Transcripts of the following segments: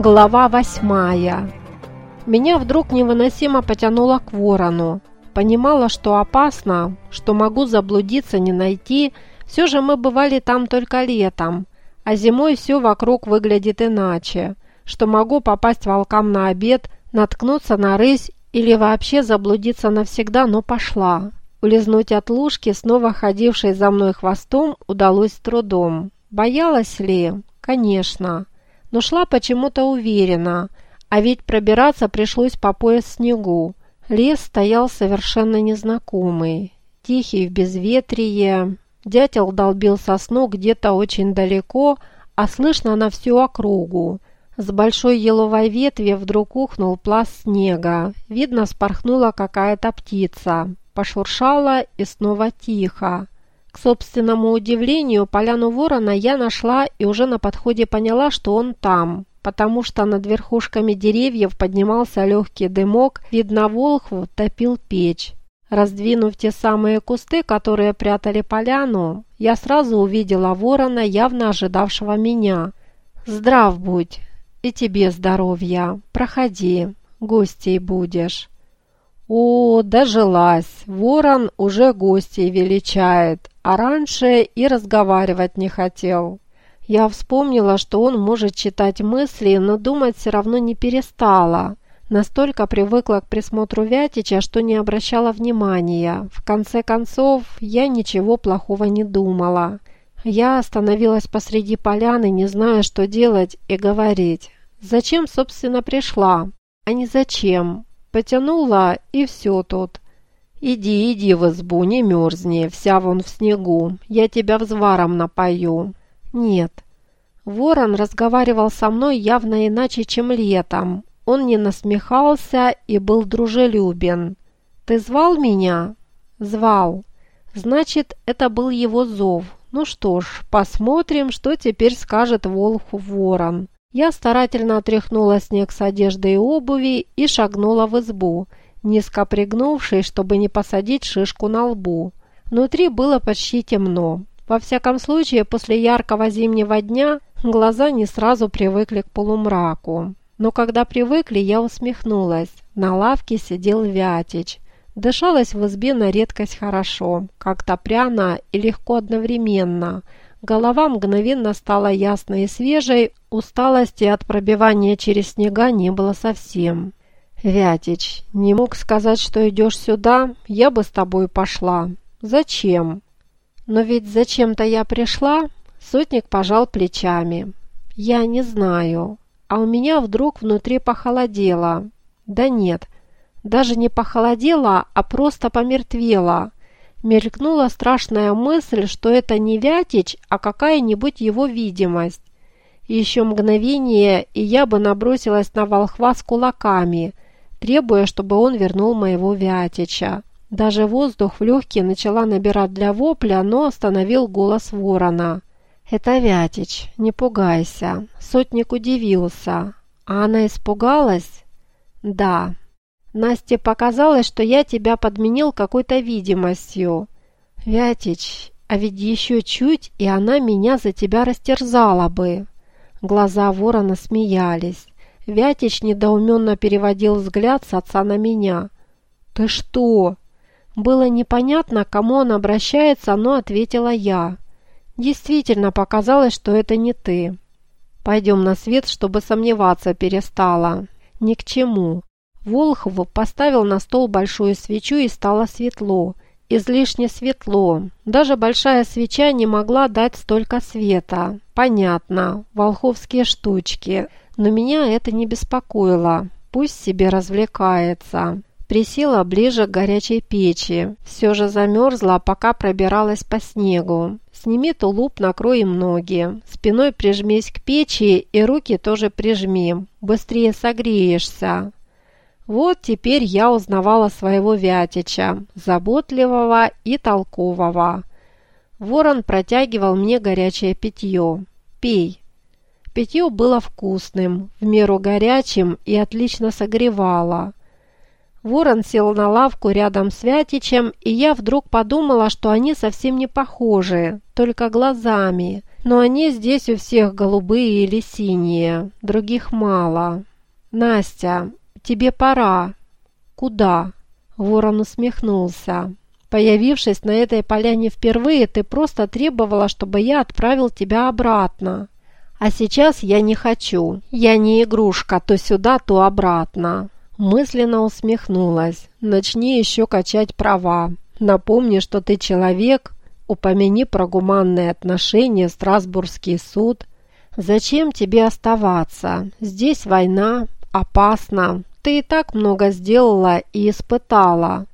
Глава восьмая. Меня вдруг невыносимо потянуло к ворону. Понимала, что опасно, что могу заблудиться, не найти. Все же мы бывали там только летом, а зимой все вокруг выглядит иначе. Что могу попасть волкам на обед, наткнуться на рысь или вообще заблудиться навсегда, но пошла. Улизнуть от лужки, снова ходившей за мной хвостом, удалось с трудом. Боялась ли? Конечно но шла почему-то уверенно, а ведь пробираться пришлось по пояс снегу. Лес стоял совершенно незнакомый, тихий в безветрие. Дятел долбил сосну где-то очень далеко, а слышно на всю округу. С большой еловой ветви вдруг ухнул пласт снега. Видно, спорхнула какая-то птица. Пошуршала и снова тихо. К собственному удивлению, поляну ворона я нашла и уже на подходе поняла, что он там, потому что над верхушками деревьев поднимался легкий дымок, видно, волхв топил печь. Раздвинув те самые кусты, которые прятали поляну, я сразу увидела ворона, явно ожидавшего меня. «Здрав будь! И тебе здоровья! Проходи, гостей будешь!» О, дожилась! Ворон уже гостей величает, а раньше и разговаривать не хотел. Я вспомнила, что он может читать мысли, но думать все равно не перестала. Настолько привыкла к присмотру Вятича, что не обращала внимания. В конце концов, я ничего плохого не думала. Я остановилась посреди поляны, не зная, что делать и говорить. Зачем, собственно, пришла? А не зачем. Потянула, и все тут. «Иди, иди в избу, не мерзни, вся вон в снегу, я тебя взваром напою». «Нет». Ворон разговаривал со мной явно иначе, чем летом. Он не насмехался и был дружелюбен. «Ты звал меня?» «Звал». «Значит, это был его зов. Ну что ж, посмотрим, что теперь скажет Волху Ворон». Я старательно отряхнула снег с одежды и обуви и шагнула в избу, низко пригнувшись, чтобы не посадить шишку на лбу. Внутри было почти темно. Во всяком случае, после яркого зимнего дня глаза не сразу привыкли к полумраку. Но когда привыкли, я усмехнулась. На лавке сидел Вятич. Дышалось в избе на редкость хорошо, как-то пряно и легко одновременно – Голова мгновенно стала ясной и свежей, усталости от пробивания через снега не было совсем. «Вятич, не мог сказать, что идешь сюда? Я бы с тобой пошла. Зачем?» «Но ведь зачем-то я пришла?» Сотник пожал плечами. «Я не знаю. А у меня вдруг внутри похолодело. Да нет, даже не похолодело, а просто помертвело. Мелькнула страшная мысль, что это не Вятич, а какая-нибудь его видимость. Еще мгновение, и я бы набросилась на волхва с кулаками, требуя, чтобы он вернул моего Вятича. Даже воздух в легкие начала набирать для вопля, но остановил голос ворона. «Это Вятич, не пугайся». Сотник удивился. «А она испугалась?» «Да». Насте показалось, что я тебя подменил какой-то видимостью. Вятич, а ведь еще чуть, и она меня за тебя растерзала бы. Глаза ворона смеялись. Вятич недоуменно переводил взгляд с отца на меня. «Ты что?» Было непонятно, к кому он обращается, но ответила я. «Действительно показалось, что это не ты. Пойдем на свет, чтобы сомневаться перестала. Ни к чему. Волхов поставил на стол большую свечу и стало светло. Излишне светло. Даже большая свеча не могла дать столько света. Понятно, волховские штучки. Но меня это не беспокоило. Пусть себе развлекается. Присела ближе к горячей печи. Все же замерзла, пока пробиралась по снегу. Сними тулуп, накрой им ноги. Спиной прижмись к печи и руки тоже прижми. Быстрее согреешься. Вот теперь я узнавала своего Вятича, заботливого и толкового. Ворон протягивал мне горячее питье. «Пей». Питье было вкусным, в меру горячим и отлично согревало. Ворон сел на лавку рядом с Вятичем, и я вдруг подумала, что они совсем не похожи, только глазами. Но они здесь у всех голубые или синие, других мало. Настя, тебе пора. Куда? Ворон усмехнулся. Появившись на этой поляне впервые, ты просто требовала, чтобы я отправил тебя обратно. А сейчас я не хочу. Я не игрушка, то сюда, то обратно. Мысленно усмехнулась. Начни еще качать права. Напомни, что ты человек. Упомяни про гуманные отношения, Страсбургский суд. Зачем тебе оставаться? Здесь война. Опасно. Ты и так много сделала и испытала.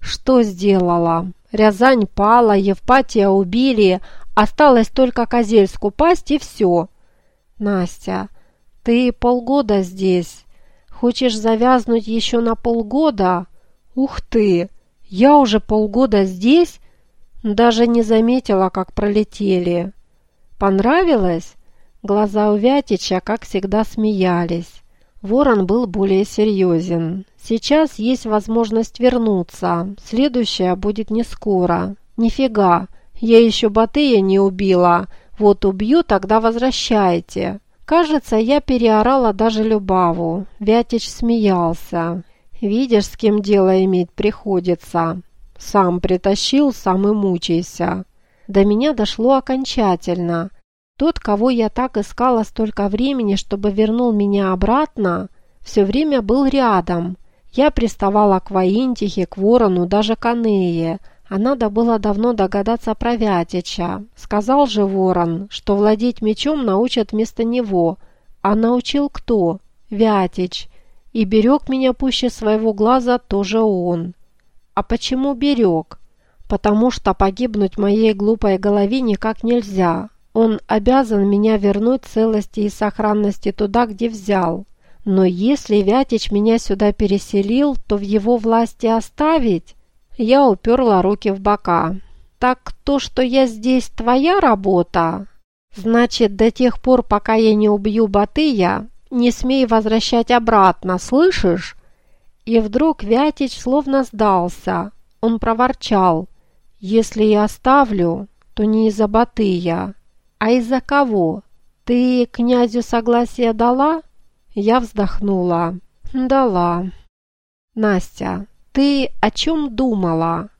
Что сделала? Рязань пала, Евпатия убили. Осталось только Козельску пасть и все. Настя, ты полгода здесь. Хочешь завязнуть еще на полгода? Ух ты! Я уже полгода здесь? Даже не заметила, как пролетели. Понравилось? Глаза у Вятича, как всегда, смеялись. Ворон был более серьезен. Сейчас есть возможность вернуться. Следующая будет не скоро. Нифига, я еще Батыя не убила. Вот убью, тогда возвращайте. Кажется, я переорала даже Любаву. Вятич смеялся. Видишь, с кем дело иметь приходится. Сам притащил, сам и мучайся. До меня дошло окончательно. Тот, кого я так искала столько времени, чтобы вернул меня обратно, все время был рядом. Я приставала к Воинтихе, к Ворону, даже к Анее, а надо было давно догадаться про Вятича. Сказал же Ворон, что владеть мечом научат вместо него. А научил кто? Вятич. И берег меня пуще своего глаза тоже он. А почему берег? Потому что погибнуть моей глупой голове никак нельзя. Он обязан меня вернуть целости и сохранности туда, где взял. Но если Вятич меня сюда переселил, то в его власти оставить? Я уперла руки в бока. Так то, что я здесь, твоя работа? Значит, до тех пор, пока я не убью Батыя, не смей возвращать обратно, слышишь? И вдруг Вятич словно сдался. Он проворчал. Если я оставлю, то не из-за Батыя. «А из-за кого? Ты князю согласие дала?» Я вздохнула. «Дала». «Настя, ты о чем думала?»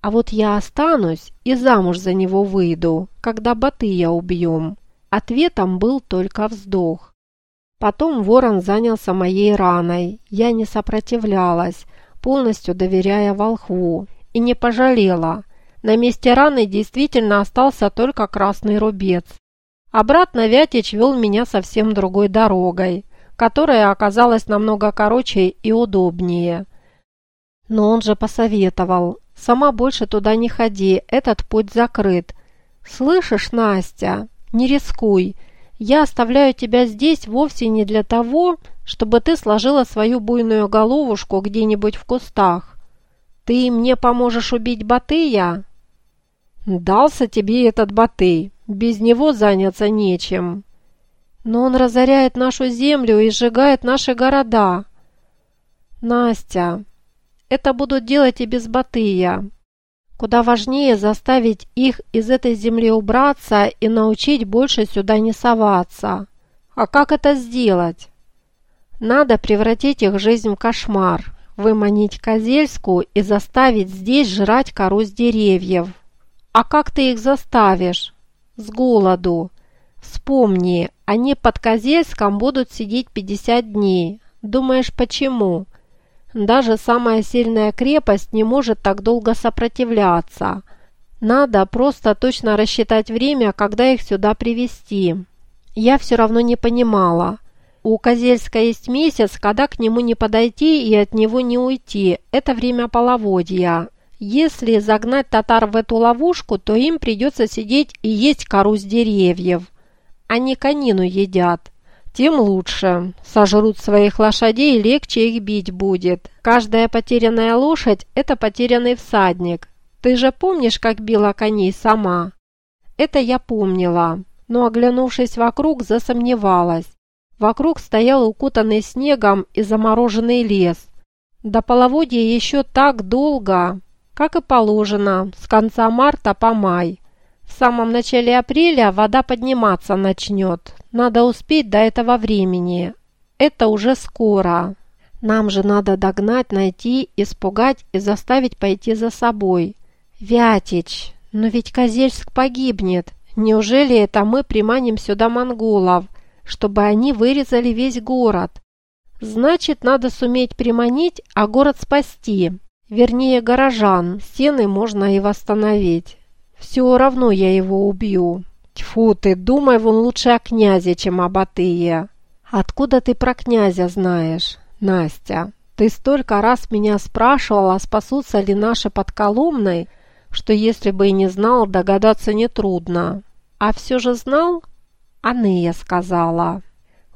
«А вот я останусь и замуж за него выйду, когда Батыя убьем». Ответом был только вздох. Потом ворон занялся моей раной. Я не сопротивлялась, полностью доверяя волхву, и не пожалела – на месте раны действительно остался только красный рубец. Обратно Вятич вел меня совсем другой дорогой, которая оказалась намного короче и удобнее. Но он же посоветовал. «Сама больше туда не ходи, этот путь закрыт. Слышишь, Настя, не рискуй. Я оставляю тебя здесь вовсе не для того, чтобы ты сложила свою буйную головушку где-нибудь в кустах. Ты мне поможешь убить Батыя?» «Дался тебе этот Батый, без него заняться нечем». «Но он разоряет нашу землю и сжигает наши города». «Настя, это будут делать и без Батыя. Куда важнее заставить их из этой земли убраться и научить больше сюда не соваться. А как это сделать? Надо превратить их жизнь в кошмар, выманить Козельску и заставить здесь жрать кору с деревьев». А как ты их заставишь? С голоду. Вспомни, они под Козельском будут сидеть 50 дней. Думаешь, почему? Даже самая сильная крепость не может так долго сопротивляться. Надо просто точно рассчитать время, когда их сюда привести. Я все равно не понимала. У Козельска есть месяц, когда к нему не подойти и от него не уйти. Это время половодья. Если загнать татар в эту ловушку, то им придется сидеть и есть кору с деревьев. Они конину едят. Тем лучше. Сожрут своих лошадей, легче их бить будет. Каждая потерянная лошадь – это потерянный всадник. Ты же помнишь, как била коней сама? Это я помнила, но, оглянувшись вокруг, засомневалась. Вокруг стоял укутанный снегом и замороженный лес. До половодья еще так долго, как и положено, с конца марта по май. В самом начале апреля вода подниматься начнет. Надо успеть до этого времени. Это уже скоро. Нам же надо догнать, найти, испугать и заставить пойти за собой. Вятич, но ведь Козельск погибнет. Неужели это мы приманим сюда монголов, чтобы они вырезали весь город? Значит, надо суметь приманить, а город спасти. Вернее, горожан. Стены можно и восстановить. Все равно я его убью. Тьфу ты, думай вон лучше о князе, чем об Атые. Откуда ты про князя знаешь, Настя? Ты столько раз меня спрашивала, спасутся ли наши под Коломной, что если бы и не знал, догадаться нетрудно. А все же знал? Аная сказала.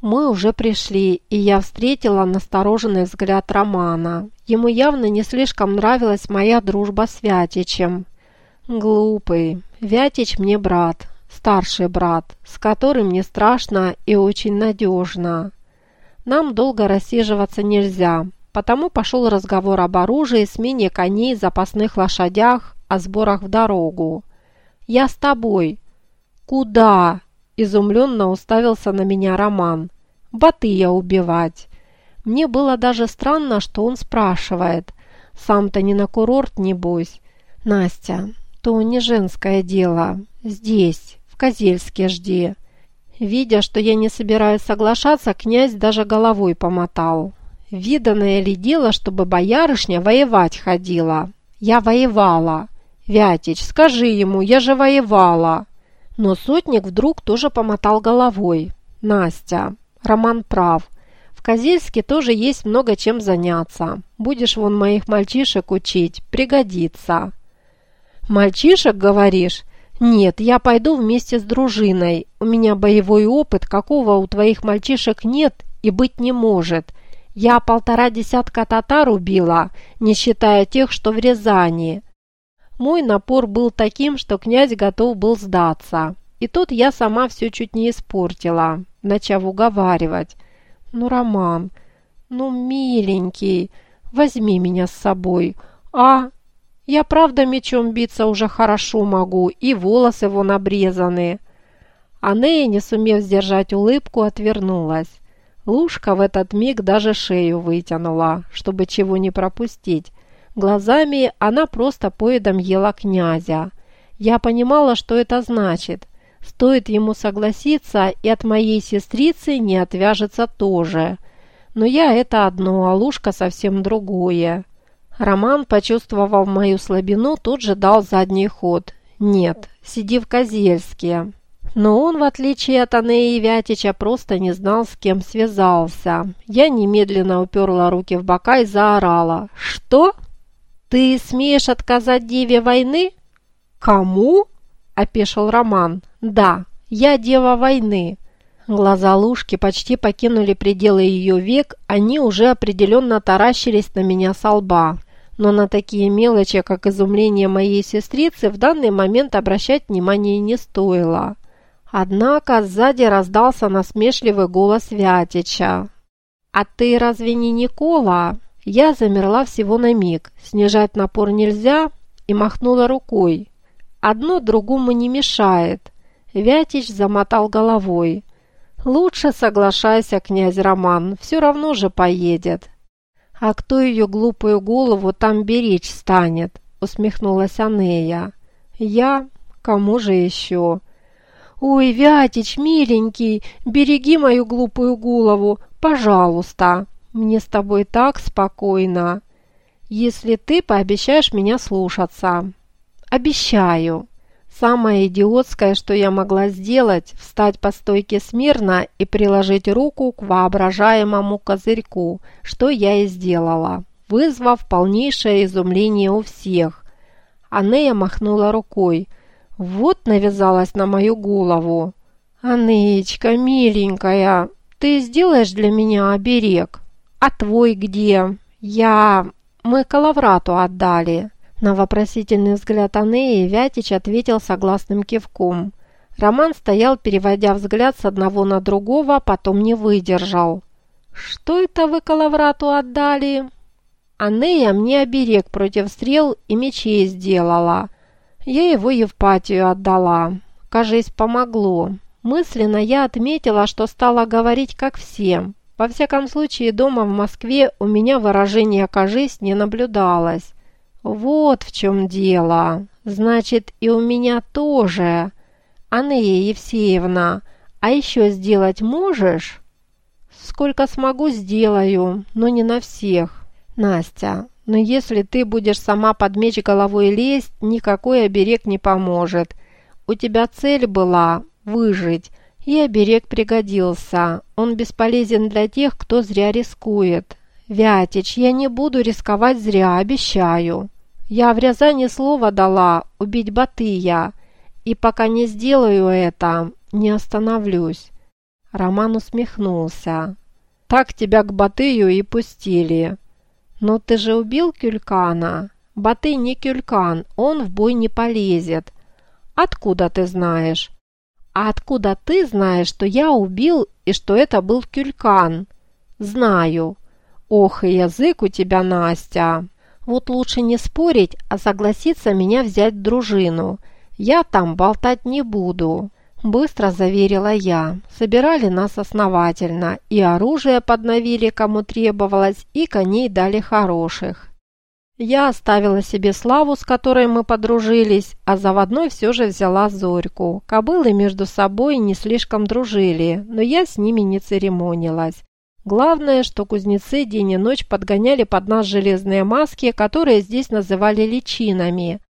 Мы уже пришли, и я встретила настороженный взгляд Романа. Ему явно не слишком нравилась моя дружба с Вятичем. Глупый. Вятич мне брат, старший брат, с которым мне страшно и очень надежно. Нам долго рассиживаться нельзя, потому пошел разговор об оружии, смене коней, запасных лошадях, о сборах в дорогу. «Я с тобой». «Куда?» Изумленно уставился на меня Роман. «Батыя убивать». Мне было даже странно, что он спрашивает. «Сам-то не на курорт, небось?» «Настя, то не женское дело. Здесь, в Козельске жди». Видя, что я не собираюсь соглашаться, князь даже головой помотал. Виданное ли дело, чтобы боярышня воевать ходила? Я воевала. Вятич, скажи ему, я же воевала. Но сотник вдруг тоже помотал головой. «Настя, Роман прав. В Козельске тоже есть много чем заняться. Будешь вон моих мальчишек учить, пригодится». «Мальчишек, говоришь?» «Нет, я пойду вместе с дружиной. У меня боевой опыт, какого у твоих мальчишек нет и быть не может. Я полтора десятка татар убила, не считая тех, что в Рязани. Мой напор был таким, что князь готов был сдаться. И тут я сама все чуть не испортила, начав уговаривать. «Ну, Роман, ну, миленький, возьми меня с собой. А, я правда мечом биться уже хорошо могу, и волосы вон обрезаны». Анея, не сумев сдержать улыбку, отвернулась. Лушка в этот миг даже шею вытянула, чтобы чего не пропустить. Глазами она просто поедом ела князя. Я понимала, что это значит. Стоит ему согласиться, и от моей сестрицы не отвяжется тоже. Но я это одно, а Лушка совсем другое. Роман, почувствовав мою слабину, тут же дал задний ход. «Нет, сиди в Козельске». Но он, в отличие от Анеи Вятича, просто не знал, с кем связался. Я немедленно уперла руки в бока и заорала. «Что?» «Ты смеешь отказать Деве войны?» «Кому?» – опешил Роман. «Да, я Дева войны». Глаза Лушки почти покинули пределы ее век, они уже определенно таращились на меня со лба. Но на такие мелочи, как изумление моей сестрицы, в данный момент обращать внимания не стоило. Однако сзади раздался насмешливый голос Вятича. «А ты разве не Никола?» Я замерла всего на миг, снижать напор нельзя, и махнула рукой. Одно другому не мешает. Вятич замотал головой. «Лучше соглашайся, князь Роман, все равно же поедет». «А кто ее глупую голову там беречь станет?» усмехнулась Анея. «Я? Кому же еще?» «Ой, Вятич, миленький, береги мою глупую голову, пожалуйста!» Мне с тобой так спокойно, если ты пообещаешь меня слушаться. Обещаю. Самое идиотское, что я могла сделать, встать по стойке смирно и приложить руку к воображаемому козырьку, что я и сделала, вызвав полнейшее изумление у всех. Анея махнула рукой. Вот навязалась на мою голову. «Анеечка, миленькая, ты сделаешь для меня оберег?» «А твой где?» «Я... Мы Калаврату отдали». На вопросительный взгляд Анеи Вятич ответил согласным кивком. Роман стоял, переводя взгляд с одного на другого, а потом не выдержал. «Что это вы Калаврату отдали?» «Анея мне оберег против стрел и мечей сделала. Я его Евпатию отдала. Кажись, помогло. Мысленно я отметила, что стала говорить как все. Во всяком случае, дома в Москве у меня выражение «кажись» не наблюдалось. Вот в чем дело. Значит, и у меня тоже. Анея Евсеевна, а еще сделать можешь? Сколько смогу, сделаю, но не на всех. Настя, но если ты будешь сама под меч головой лезть, никакой оберег не поможет. У тебя цель была выжить, и оберег пригодился. Он бесполезен для тех, кто зря рискует. Вятич, я не буду рисковать зря, обещаю. Я в Рязани слово дала убить Батыя, и пока не сделаю это, не остановлюсь. Роман усмехнулся. Так тебя к Батыю и пустили. «Но ты же убил Кюлькана?» «Батый не Кюлькан, он в бой не полезет». «Откуда ты знаешь?» «А откуда ты знаешь, что я убил и что это был Кюлькан?» «Знаю». «Ох, и язык у тебя, Настя!» «Вот лучше не спорить, а согласиться меня взять в дружину. Я там болтать не буду». Быстро заверила я. Собирали нас основательно, и оружие подновили, кому требовалось, и коней дали хороших. Я оставила себе Славу, с которой мы подружились, а заводной все же взяла Зорьку. Кобылы между собой не слишком дружили, но я с ними не церемонилась. Главное, что кузнецы день и ночь подгоняли под нас железные маски, которые здесь называли личинами.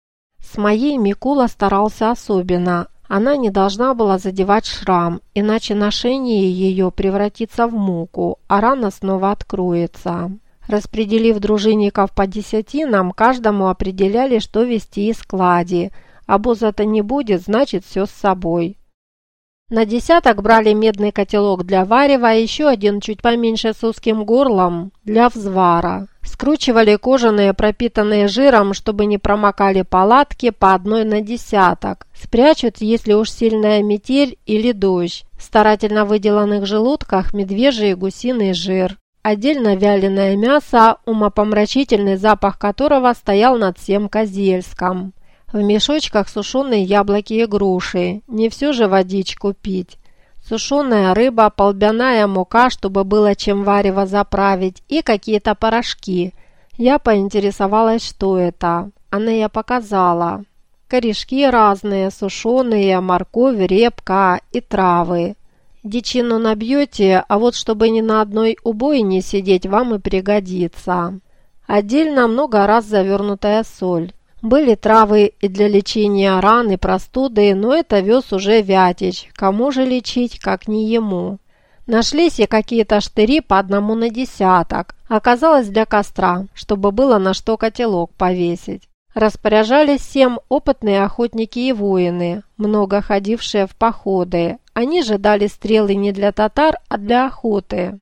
С моей Микула старался особенно, она не должна была задевать шрам, иначе ношение ее превратится в муку, а рана снова откроется. Распределив дружинников по десятинам, каждому определяли, что вести из клади. Обоза-то не будет, значит все с собой. На десяток брали медный котелок для варева, а еще один чуть поменьше с узким горлом для взвара. Скручивали кожаные, пропитанные жиром, чтобы не промокали палатки по одной на десяток. Спрячут, если уж сильная метель или дождь. В старательно выделанных желудках медвежий и гусиный жир. Отдельно вяленое мясо, умопомрачительный запах которого стоял над всем Козельском. В мешочках сушеные яблоки и груши. Не все же водичку пить. Сушеная рыба, полбяная мука, чтобы было чем варево заправить, и какие-то порошки. Я поинтересовалась, что это. Она я показала. Корешки разные, сушеные, морковь, репка и травы. Дичину набьете, а вот чтобы ни на одной убойне сидеть, вам и пригодится. Отдельно много раз завернутая соль. Были травы и для лечения ран и простуды, но это вез уже Вятич. Кому же лечить, как не ему? Нашлись и какие-то штыри по одному на десяток. Оказалось для костра, чтобы было на что котелок повесить. Распоряжались всем опытные охотники и воины, много ходившие в походы. Они же дали стрелы не для татар, а для охоты.